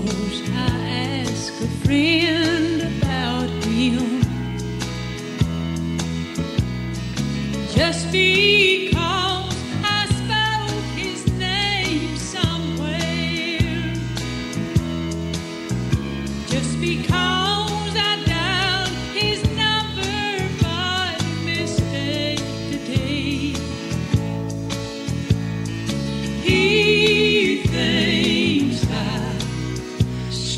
I ask a friend about him just because I spoke his name somewhere. Just because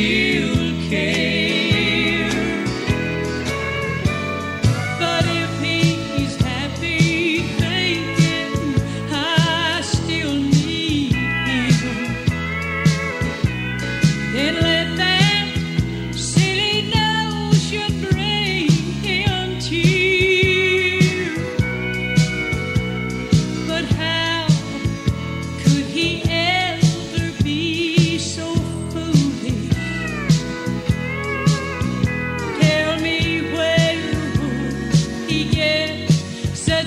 still care.